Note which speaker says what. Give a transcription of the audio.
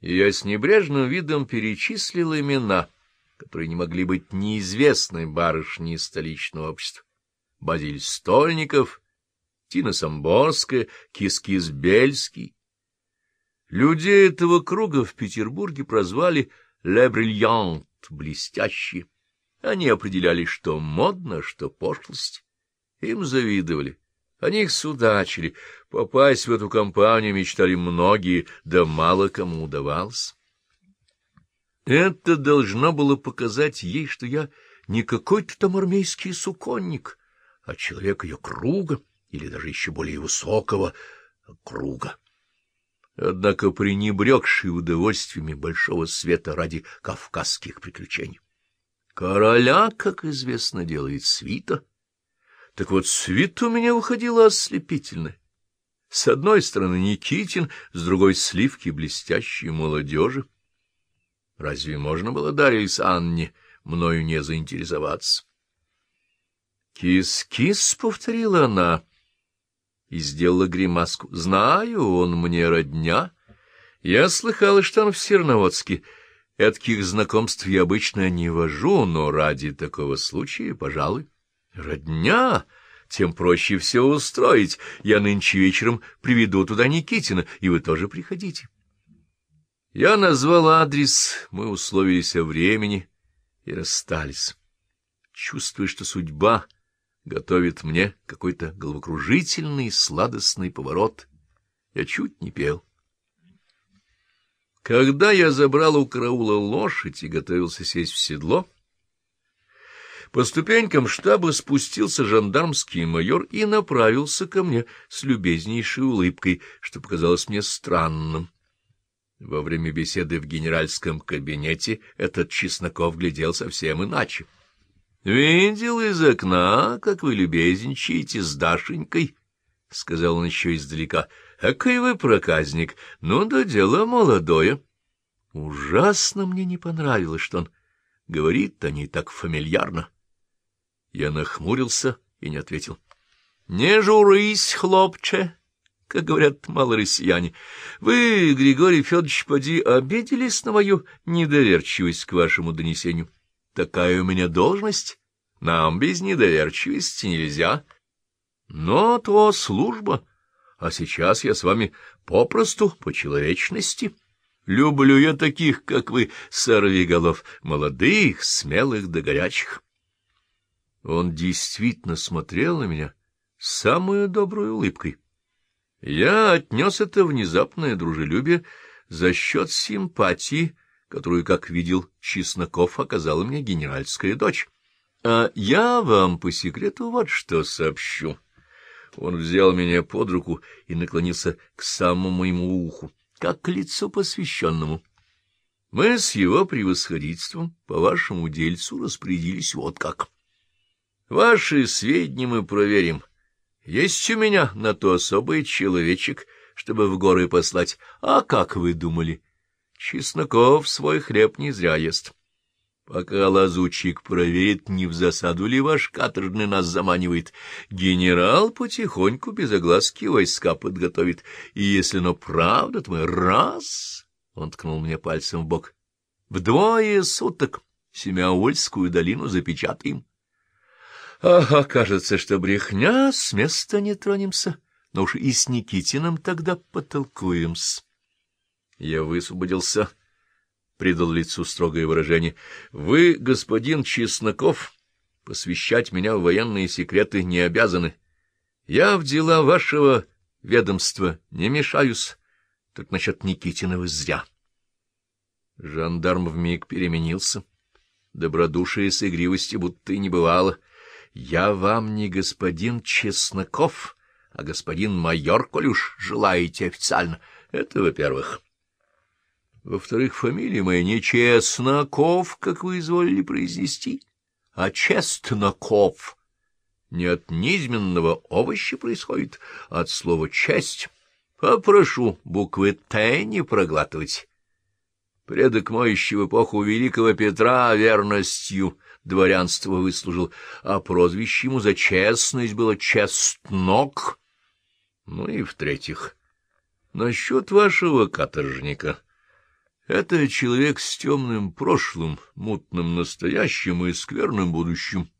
Speaker 1: И я с небрежным видом перечислил имена, которые не могли быть неизвестны барышне из столичного общества. Базиль Стольников, Тина Самборская, Кискис Бельский. Людей этого круга в Петербурге прозвали «Les Brillants» — блестящие. Они определяли, что модно, что пошлость. Им завидовали. О них судачили. Попасть в эту компанию мечтали многие, да мало кому удавалось. Это должно было показать ей, что я не какой-то там армейский суконник, а человек ее круга, или даже еще более высокого круга. Однако пренебрегший удовольствиями большого света ради кавказских приключений. Короля, как известно, делает свита. Так вот, свита у меня выходила ослепительная. С одной стороны Никитин, с другой — сливки блестящей молодежи. Разве можно было Дарье Анне мною не заинтересоваться? «Кис-кис», — повторила она, и сделала гримаску. «Знаю, он мне родня. Я слыхала, что он в Серноводске». Эдаких знакомств я обычно не вожу, но ради такого случая, пожалуй. Родня! Тем проще все устроить. Я нынче вечером приведу туда Никитина, и вы тоже приходите. Я назвал адрес, мы условились о времени и расстались. Чувствуя, что судьба готовит мне какой-то головокружительный сладостный поворот, я чуть не пел. Когда я забрал у караула лошадь и готовился сесть в седло, по ступенькам штаба спустился жандармский майор и направился ко мне с любезнейшей улыбкой, что показалось мне странным. Во время беседы в генеральском кабинете этот Чесноков глядел совсем иначе. — Видел из окна, как вы любезничаете с Дашенькой, — сказал он еще издалека. Экой вы проказник, ну да дело молодое. Ужасно мне не понравилось, что он говорит о ней так фамильярно. Я нахмурился и не ответил. — Не журись, хлопче, как говорят малороссияне. Вы, Григорий Федорович, поди, обиделись на мою недоверчивость к вашему донесению. Такая у меня должность. Нам без недоверчивости нельзя. Но то служба а сейчас я с вами попросту по человечности. Люблю я таких, как вы, сорвиголов, молодых, смелых да горячих. Он действительно смотрел на меня с самой доброй улыбкой. Я отнес это внезапное дружелюбие за счет симпатии, которую, как видел Чесноков, оказала мне генеральская дочь. А я вам по секрету вот что сообщу. Он взял меня под руку и наклонился к самому моему уху, как к лицу посвященному. Мы с его превосходительством по вашему дельцу распорядились вот как. Ваши сведения мы проверим. Есть у меня на то особый человечек, чтобы в горы послать. А как вы думали? Чесноков свой хлеб не зря ест. Пока лазучик проверит, не в засаду ли ваш каторжный нас заманивает, генерал потихоньку без огласки войска подготовит, и если оно правда, то мы раз... Он ткнул мне пальцем в бок. Вдвое суток Семяольскую долину запечатаем. Ага, кажется, что брехня, с места не тронемся, но уж и с Никитиным тогда потолкуемся. Я высвободился придал лицу строгое выражение. — Вы, господин Чесноков, посвящать меня в военные секреты не обязаны. Я в дела вашего ведомства не мешаюсь. Тут насчет Никитина вы зря. Жандарм вмиг переменился. Добродушие с игривости будто и не бывало. Я вам не господин Чесноков, а господин майор, коль уж желаете официально. Это во-первых. Во-вторых, фамилия моя не Чесноков, как вы изволили произнести, а Честноков. Не от низменного овоща происходит, а от слова «честь». Попрошу буквы «Т» не проглатывать. Предок мой еще в эпоху Великого Петра верностью дворянство выслужил, а прозвище ему за честность было Честнок. Ну и в-третьих, насчет вашего каторжника — Это человек с темным прошлым, мутным настоящим и скверным будущим.